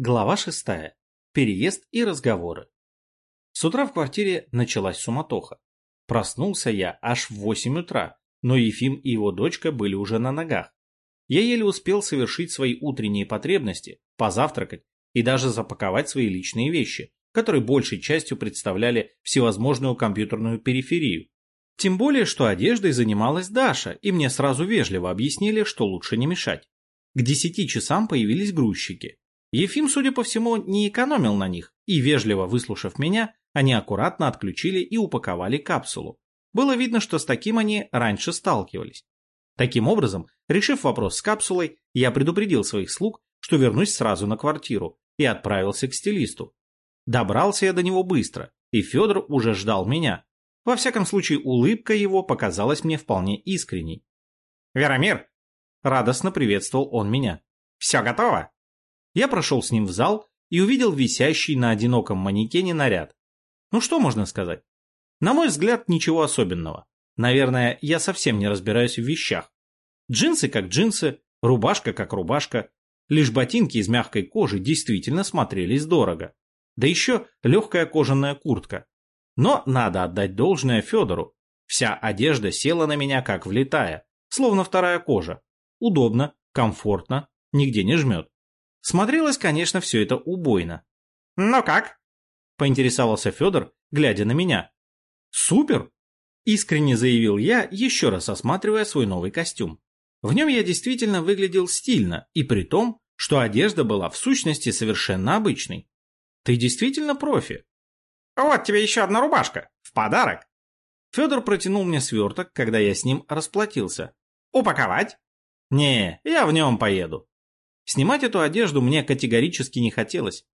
Глава шестая. Переезд и разговоры. С утра в квартире началась суматоха. Проснулся я аж в восемь утра, но Ефим и его дочка были уже на ногах. Я еле успел совершить свои утренние потребности, позавтракать и даже запаковать свои личные вещи, которые большей частью представляли всевозможную компьютерную периферию. Тем более, что одеждой занималась Даша, и мне сразу вежливо объяснили, что лучше не мешать. К десяти часам появились грузчики, Ефим, судя по всему, не экономил на них, и, вежливо выслушав меня, они аккуратно отключили и упаковали капсулу. Было видно, что с таким они раньше сталкивались. Таким образом, решив вопрос с капсулой, я предупредил своих слуг, что вернусь сразу на квартиру, и отправился к стилисту. Добрался я до него быстро, и Федор уже ждал меня. Во всяком случае, улыбка его показалась мне вполне искренней. «Веромир!» — радостно приветствовал он меня. «Все готово?» Я прошел с ним в зал и увидел висящий на одиноком манекене наряд. Ну что можно сказать? На мой взгляд, ничего особенного. Наверное, я совсем не разбираюсь в вещах. Джинсы как джинсы, рубашка как рубашка. Лишь ботинки из мягкой кожи действительно смотрелись дорого. Да еще легкая кожаная куртка. Но надо отдать должное Федору. Вся одежда села на меня как влетая, словно вторая кожа. Удобно, комфортно, нигде не жмет. Смотрелось, конечно, все это убойно. «Ну как?» – поинтересовался Федор, глядя на меня. «Супер!» – искренне заявил я, еще раз осматривая свой новый костюм. В нем я действительно выглядел стильно, и при том, что одежда была в сущности совершенно обычной. Ты действительно профи. Вот тебе еще одна рубашка. В подарок. Федор протянул мне сверток, когда я с ним расплатился. Упаковать? Не, я в нем поеду. Снимать эту одежду мне категорически не хотелось.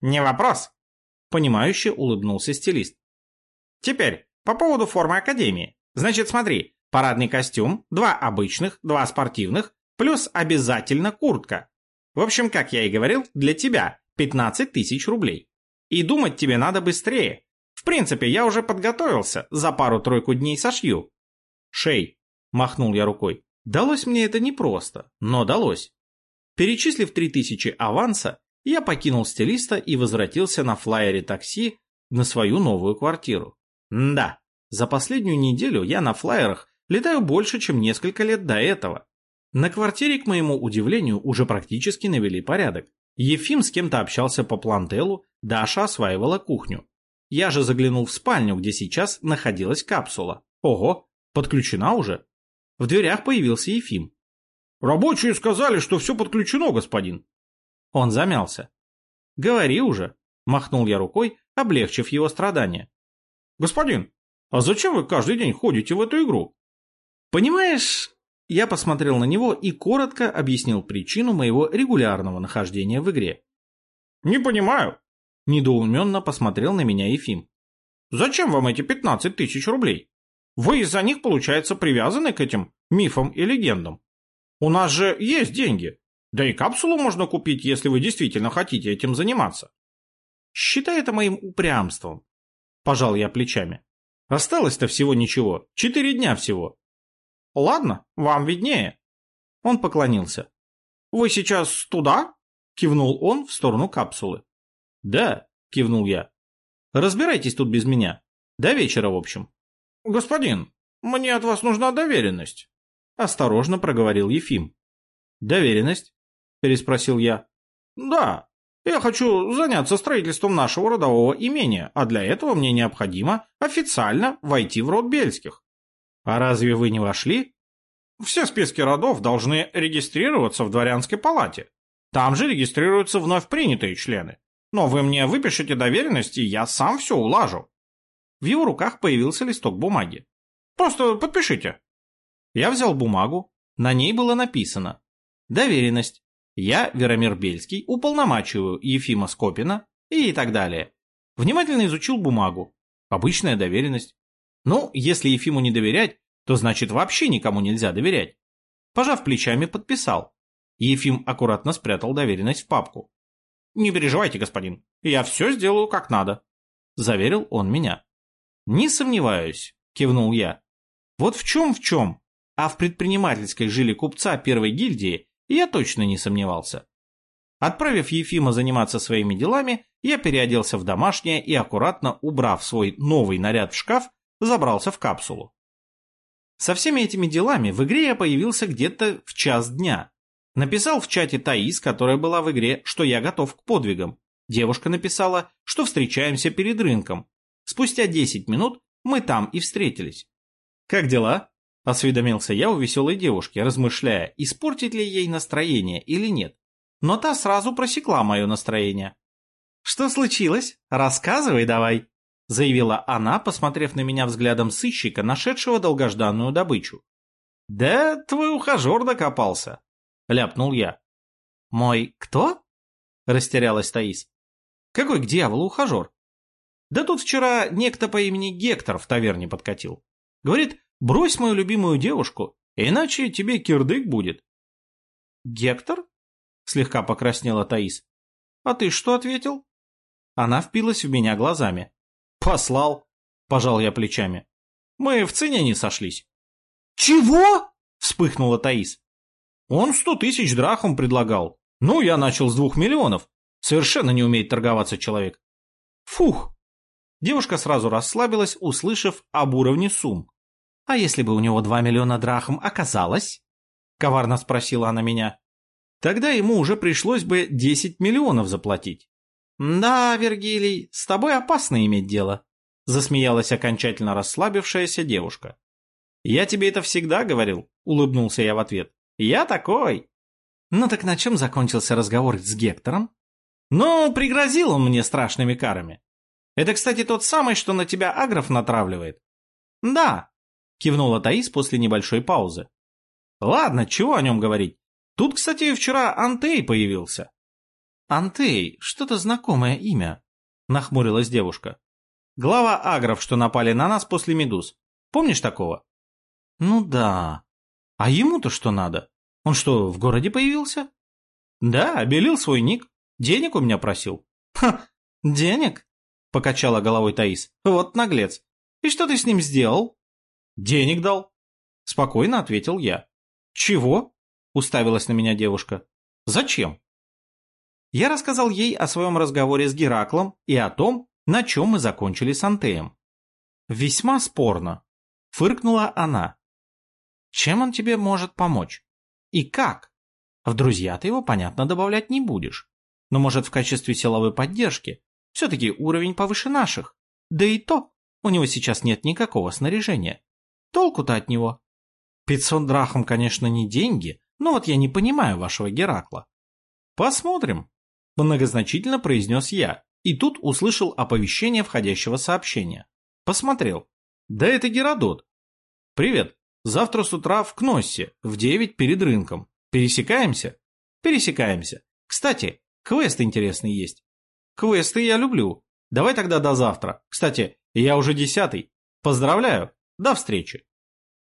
«Не вопрос», — понимающе улыбнулся стилист. «Теперь, по поводу формы Академии. Значит, смотри, парадный костюм, два обычных, два спортивных, плюс обязательно куртка. В общем, как я и говорил, для тебя 15 тысяч рублей. И думать тебе надо быстрее. В принципе, я уже подготовился, за пару-тройку дней сошью». «Шей», — махнул я рукой. «Далось мне это непросто, но далось. Перечислив 3000 аванса, я покинул стилиста и возвратился на флайере такси на свою новую квартиру. М да, за последнюю неделю я на флайерах летаю больше, чем несколько лет до этого. На квартире, к моему удивлению, уже практически навели порядок. Ефим с кем-то общался по плантелу, Даша осваивала кухню. Я же заглянул в спальню, где сейчас находилась капсула. Ого, подключена уже. В дверях появился Ефим. Рабочие сказали, что все подключено, господин. Он замялся. Говори уже, махнул я рукой, облегчив его страдания. Господин, а зачем вы каждый день ходите в эту игру? Понимаешь, я посмотрел на него и коротко объяснил причину моего регулярного нахождения в игре. Не понимаю. Недоуменно посмотрел на меня Ефим. Зачем вам эти 15 тысяч рублей? Вы из-за них, получается, привязаны к этим мифам и легендам. У нас же есть деньги. Да и капсулу можно купить, если вы действительно хотите этим заниматься. Считай это моим упрямством. Пожал я плечами. Осталось-то всего ничего. Четыре дня всего. Ладно, вам виднее. Он поклонился. Вы сейчас туда? Кивнул он в сторону капсулы. Да, кивнул я. Разбирайтесь тут без меня. До вечера, в общем. Господин, мне от вас нужна доверенность. Осторожно проговорил Ефим. «Доверенность?» – переспросил я. «Да, я хочу заняться строительством нашего родового имения, а для этого мне необходимо официально войти в род Бельских». «А разве вы не вошли?» «Все списки родов должны регистрироваться в дворянской палате. Там же регистрируются вновь принятые члены. Но вы мне выпишите доверенность, и я сам все улажу». В его руках появился листок бумаги. «Просто подпишите». Я взял бумагу, на ней было написано «Доверенность. Я, Веромир Бельский, уполномачиваю Ефима Скопина» и так далее. Внимательно изучил бумагу. Обычная доверенность. Ну, если Ефиму не доверять, то значит вообще никому нельзя доверять. Пожав плечами, подписал. Ефим аккуратно спрятал доверенность в папку. «Не переживайте, господин, я все сделаю как надо», – заверил он меня. «Не сомневаюсь», – кивнул я. «Вот в чем в чем, а в предпринимательской жиле купца первой гильдии я точно не сомневался. Отправив Ефима заниматься своими делами, я переоделся в домашнее и, аккуратно убрав свой новый наряд в шкаф, забрался в капсулу. Со всеми этими делами в игре я появился где-то в час дня. Написал в чате Таис, которая была в игре, что я готов к подвигам. Девушка написала, что встречаемся перед рынком. Спустя 10 минут мы там и встретились. «Как дела?» – осведомился я у веселой девушки, размышляя, испортить ли ей настроение или нет но та сразу просекла мое настроение. «Что случилось? Рассказывай давай», — заявила она, посмотрев на меня взглядом сыщика, нашедшего долгожданную добычу. «Да твой ухажер докопался», — ляпнул я. «Мой кто?» — растерялась Таис. «Какой к дьяволу ухажер?» «Да тут вчера некто по имени Гектор в таверне подкатил. Говорит, брось мою любимую девушку, иначе тебе кирдык будет». «Гектор?» слегка покраснела Таис. А ты что ответил? Она впилась в меня глазами. Послал, пожал я плечами. Мы в цене не сошлись. Чего? вспыхнула Таис. Он сто тысяч драхом предлагал. Ну, я начал с двух миллионов. Совершенно не умеет торговаться человек. Фух. Девушка сразу расслабилась, услышав об уровне сумм. А если бы у него два миллиона драхом оказалось? Коварно спросила она меня. Тогда ему уже пришлось бы 10 миллионов заплатить. «Да, Вергилий, с тобой опасно иметь дело», — засмеялась окончательно расслабившаяся девушка. «Я тебе это всегда говорил», — улыбнулся я в ответ. «Я такой». «Ну так на чем закончился разговор с Гектором?» «Ну, пригрозил он мне страшными карами. Это, кстати, тот самый, что на тебя Агров натравливает». «Да», — кивнула Таис после небольшой паузы. «Ладно, чего о нем говорить? Тут, кстати, вчера Антей появился. Антей, что-то знакомое имя, нахмурилась девушка. Глава агров, что напали на нас после медуз. Помнишь такого? Ну да. А ему-то что надо? Он что, в городе появился? Да, обелил свой ник. Денег у меня просил. Ха, денег? Покачала головой Таис. Вот наглец. И что ты с ним сделал? Денег дал. Спокойно ответил я. Чего? Уставилась на меня девушка. Зачем? Я рассказал ей о своем разговоре с Гераклом и о том, на чем мы закончили с Антеем. Весьма спорно. Фыркнула она. Чем он тебе может помочь? И как? В друзья ты его, понятно, добавлять не будешь. Но, может, в качестве силовой поддержки. Все-таки уровень повыше наших. Да и то, у него сейчас нет никакого снаряжения. Толку-то от него. Пятьсот драхм, конечно, не деньги, ну вот я не понимаю вашего Геракла. Посмотрим, многозначительно произнес я, и тут услышал оповещение входящего сообщения. Посмотрел. Да это Геродот. Привет. Завтра с утра в Кноссе, в девять перед рынком. Пересекаемся? Пересекаемся. Кстати, квест интересный есть. Квесты я люблю. Давай тогда до завтра. Кстати, я уже десятый. Поздравляю. До встречи.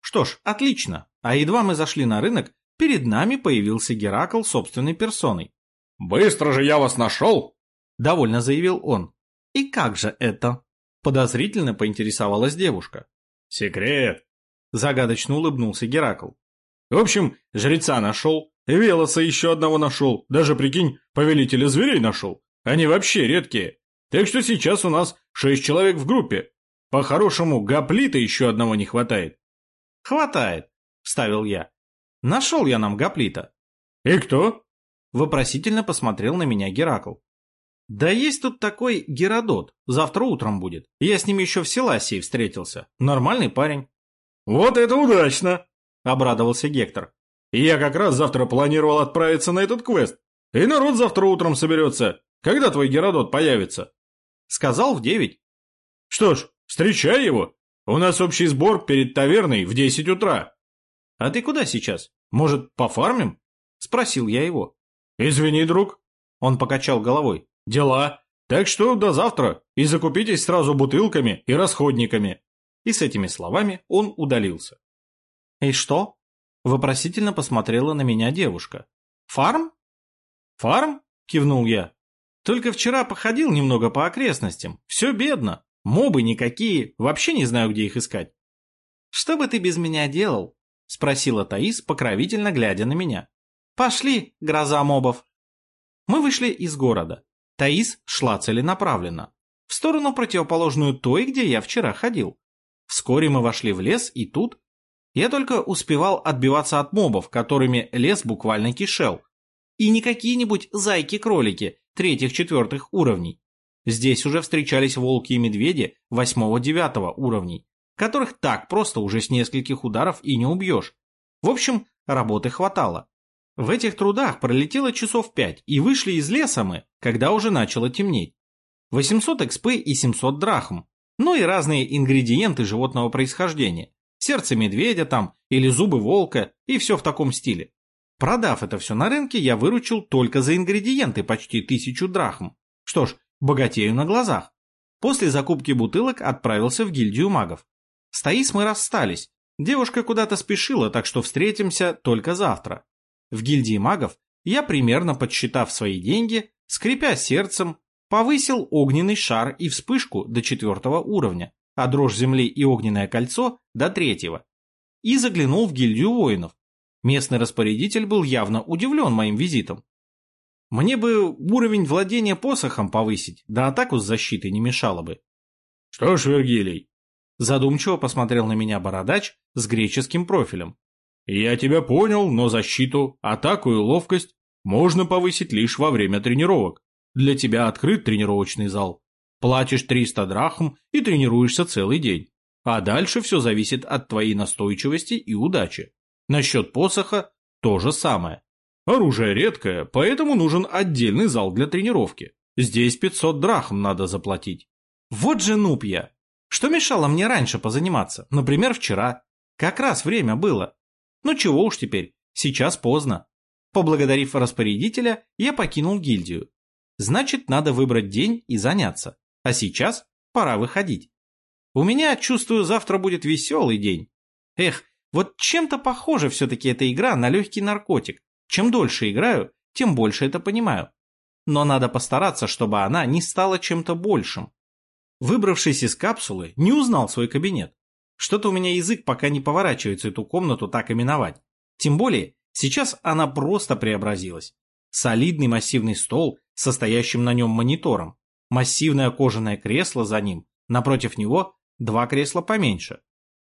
Что ж, отлично. А едва мы зашли на рынок, перед нами появился Геракл собственной персоной. «Быстро же я вас нашел!» – довольно заявил он. «И как же это?» – подозрительно поинтересовалась девушка. «Секрет!» – загадочно улыбнулся Геракл. «В общем, жреца нашел, Велоса еще одного нашел, даже, прикинь, повелителя зверей нашел. Они вообще редкие. Так что сейчас у нас шесть человек в группе. По-хорошему, гоплита еще одного не хватает». «Хватает», – вставил я. Нашел я нам гоплита. И кто? Вопросительно посмотрел на меня Геракл. Да есть тут такой Геродот, завтра утром будет. Я с ним еще в Селасии встретился. Нормальный парень. Вот это удачно! Обрадовался Гектор. Я как раз завтра планировал отправиться на этот квест. И народ завтра утром соберется. Когда твой Геродот появится? Сказал в девять. Что ж, встречай его. У нас общий сбор перед таверной в десять утра. «А ты куда сейчас? Может, пофармим?» – спросил я его. «Извини, друг». Он покачал головой. «Дела. Так что до завтра. И закупитесь сразу бутылками и расходниками». И с этими словами он удалился. «И что?» – вопросительно посмотрела на меня девушка. «Фарм?» «Фарм?» – кивнул я. «Только вчера походил немного по окрестностям. Все бедно. Мобы никакие. Вообще не знаю, где их искать». «Что бы ты без меня делал?» — спросила Таис, покровительно глядя на меня. «Пошли, гроза мобов!» Мы вышли из города. Таис шла целенаправленно. В сторону противоположную той, где я вчера ходил. Вскоре мы вошли в лес, и тут... Я только успевал отбиваться от мобов, которыми лес буквально кишел. И не какие-нибудь зайки-кролики третьих-четвертых уровней. Здесь уже встречались волки и медведи восьмого-девятого уровней, которых так просто уже с нескольких ударов и не убьешь. В общем, работы хватало. В этих трудах пролетело часов пять, и вышли из леса мы, когда уже начало темнеть. 800 экспы и 700 драхм, ну и разные ингредиенты животного происхождения. Сердце медведя там, или зубы волка, и все в таком стиле. Продав это все на рынке, я выручил только за ингредиенты почти тысячу драхм. Что ж, богатею на глазах. После закупки бутылок отправился в гильдию магов. С Таис мы расстались. Девушка куда-то спешила, так что встретимся только завтра. В гильдии магов я, примерно подсчитав свои деньги, скрипя сердцем, повысил огненный шар и вспышку до четвертого уровня, а дрожь земли и огненное кольцо до третьего. И заглянул в гильдию воинов. Местный распорядитель был явно удивлен моим визитом. Мне бы уровень владения посохом повысить, да атаку с защитой не мешало бы. Что ж, Вергилий, задумчиво посмотрел на меня бородач с греческим профилем. Я тебя понял, но защиту, атаку и ловкость можно повысить лишь во время тренировок. Для тебя открыт тренировочный зал. Платишь 300 драхм и тренируешься целый день. А дальше все зависит от твоей настойчивости и удачи. Насчет посоха то же самое. Оружие редкое, поэтому нужен отдельный зал для тренировки. Здесь 500 драхм надо заплатить. Вот же нуб. Что мешало мне раньше позаниматься? Например, вчера. Как раз время было. Ну чего уж теперь, сейчас поздно. Поблагодарив распорядителя, я покинул гильдию. Значит, надо выбрать день и заняться. А сейчас пора выходить. У меня, чувствую, завтра будет веселый день. Эх, вот чем-то похоже все-таки эта игра на легкий наркотик. Чем дольше играю, тем больше это понимаю. Но надо постараться, чтобы она не стала чем-то большим. Выбравшись из капсулы, не узнал свой кабинет. Что-то у меня язык пока не поворачивается эту комнату так именовать. Тем более, сейчас она просто преобразилась. Солидный массивный стол, состоящим на нем монитором, массивное кожаное кресло за ним, напротив него два кресла поменьше.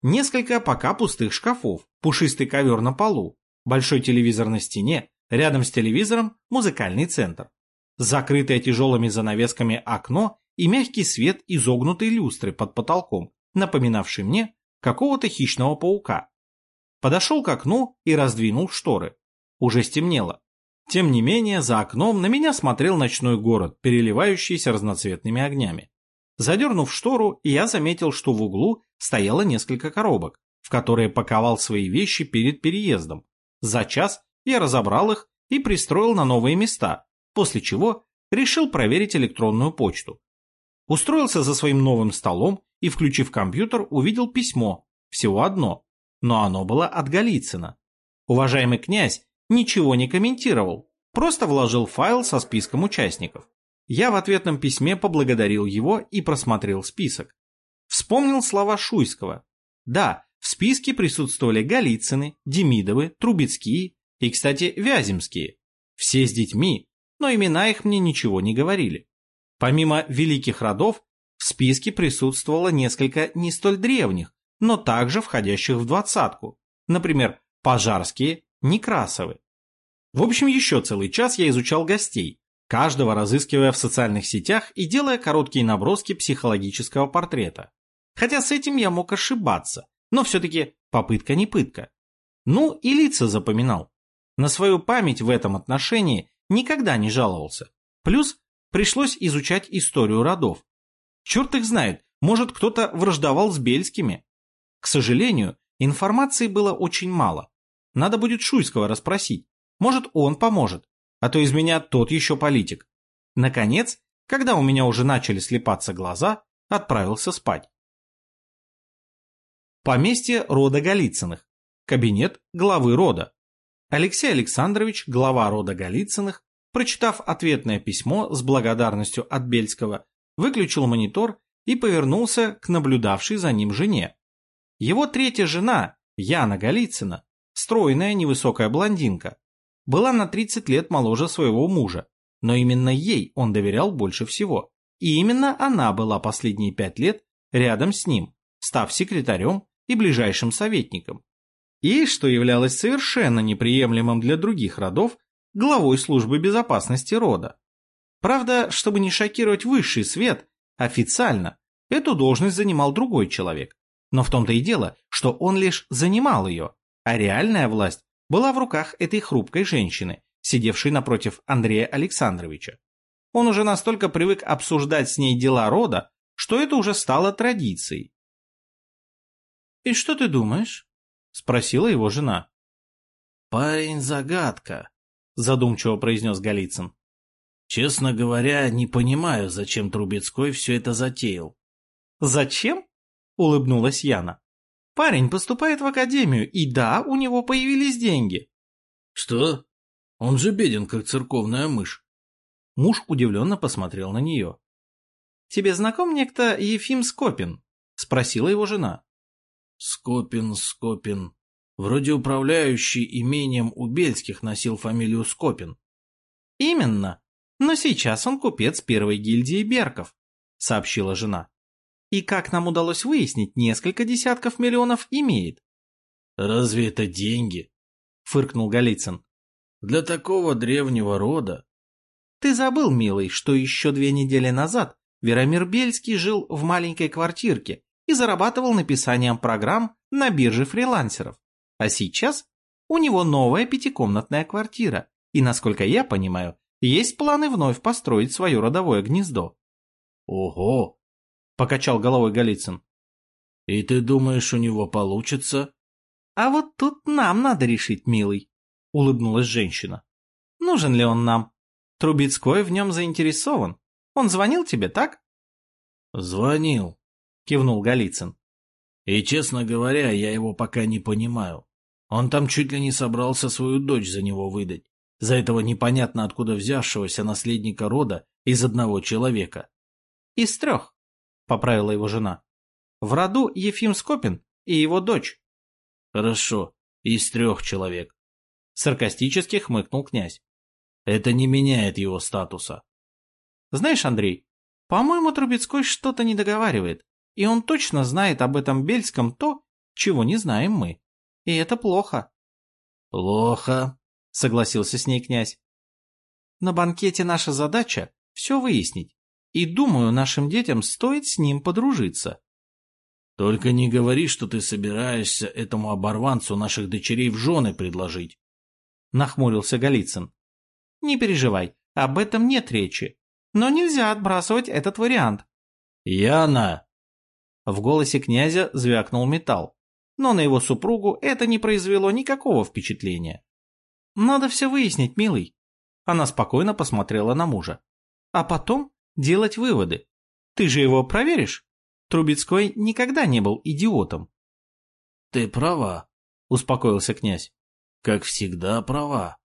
Несколько пока пустых шкафов, пушистый ковер на полу, большой телевизор на стене, рядом с телевизором музыкальный центр. Закрытое тяжелыми занавесками окно и мягкий свет изогнутой люстры под потолком, напоминавший мне какого-то хищного паука. Подошел к окну и раздвинул шторы. Уже стемнело. Тем не менее, за окном на меня смотрел ночной город, переливающийся разноцветными огнями. Задернув штору, я заметил, что в углу стояло несколько коробок, в которые паковал свои вещи перед переездом. За час я разобрал их и пристроил на новые места, после чего решил проверить электронную почту. Устроился за своим новым столом и, включив компьютер, увидел письмо, всего одно, но оно было от Голицына. Уважаемый князь ничего не комментировал, просто вложил файл со списком участников. Я в ответном письме поблагодарил его и просмотрел список. Вспомнил слова Шуйского. Да, в списке присутствовали Голицыны, Демидовы, Трубецкие и, кстати, Вяземские. Все с детьми, но имена их мне ничего не говорили. Помимо великих родов, в списке присутствовало несколько не столь древних, но также входящих в двадцатку. Например, Пожарские, Некрасовы. В общем, еще целый час я изучал гостей, каждого разыскивая в социальных сетях и делая короткие наброски психологического портрета. Хотя с этим я мог ошибаться, но все-таки попытка не пытка. Ну и лица запоминал. На свою память в этом отношении никогда не жаловался. Плюс пришлось изучать историю родов. Черт их знает, может кто-то враждовал с Бельскими. К сожалению, информации было очень мало. Надо будет Шуйского расспросить. Может, он поможет. А то из меня тот еще политик. Наконец, когда у меня уже начали слепаться глаза, отправился спать. Поместье рода Голицыных. Кабинет главы рода. Алексей Александрович, глава рода Голицыных, прочитав ответное письмо с благодарностью от Бельского, выключил монитор и повернулся к наблюдавшей за ним жене. Его третья жена, Яна Голицына, стройная невысокая блондинка, была на 30 лет моложе своего мужа, но именно ей он доверял больше всего. И именно она была последние пять лет рядом с ним, став секретарем и ближайшим советником. И, что являлось совершенно неприемлемым для других родов, главой службы безопасности рода. Правда, чтобы не шокировать высший свет, официально эту должность занимал другой человек. Но в том-то и дело, что он лишь занимал ее, а реальная власть была в руках этой хрупкой женщины, сидевшей напротив Андрея Александровича. Он уже настолько привык обсуждать с ней дела рода, что это уже стало традицией. «И что ты думаешь?» — спросила его жена. «Парень загадка», — задумчиво произнес Голицын. «Честно говоря, не понимаю, зачем Трубецкой все это затеял». «Зачем?» — улыбнулась Яна. «Парень поступает в академию, и да, у него появились деньги». «Что? Он же беден, как церковная мышь». Муж удивленно посмотрел на нее. «Тебе знаком некто Ефим Скопин?» — спросила его жена. «Скопин, Скопин. Вроде управляющий имением у Бельских носил фамилию Скопин». «Именно. Но сейчас он купец первой гильдии Берков», — сообщила жена. «И как нам удалось выяснить, несколько десятков миллионов имеет». «Разве это деньги?» — фыркнул Голицын. «Для такого древнего рода». «Ты забыл, милый, что еще две недели назад Веромир Бельский жил в маленькой квартирке и зарабатывал написанием программ на бирже фрилансеров. А сейчас у него новая пятикомнатная квартира, и, насколько я понимаю, есть планы вновь построить свое родовое гнездо. «Ого!» — покачал головой Голицын. «И ты думаешь, у него получится?» «А вот тут нам надо решить, милый», — улыбнулась женщина. «Нужен ли он нам? Трубецкой в нем заинтересован. Он звонил тебе, так? Звонил, кивнул Голицын. И, честно говоря, я его пока не понимаю. Он там чуть ли не собрался свою дочь за него выдать, за этого непонятно откуда взявшегося наследника рода из одного человека. Из трех, поправила его жена. В роду Ефим Скопин и его дочь. Хорошо, из трех человек. Саркастически хмыкнул князь. Это не меняет его статуса. Знаешь, Андрей, по-моему, Трубецкой что-то не договаривает, и он точно знает об этом Бельском то, чего не знаем мы. И это плохо. Плохо, согласился с ней князь. На банкете наша задача все выяснить, и думаю, нашим детям стоит с ним подружиться. Только не говори, что ты собираешься этому оборванцу наших дочерей в жены предложить. Нахмурился Голицын. Не переживай, об этом нет речи. Но нельзя отбрасывать этот вариант. «Яна!» В голосе князя звякнул металл, но на его супругу это не произвело никакого впечатления. «Надо все выяснить, милый». Она спокойно посмотрела на мужа. «А потом делать выводы. Ты же его проверишь? Трубецкой никогда не был идиотом». «Ты права», — успокоился князь. «Как всегда права».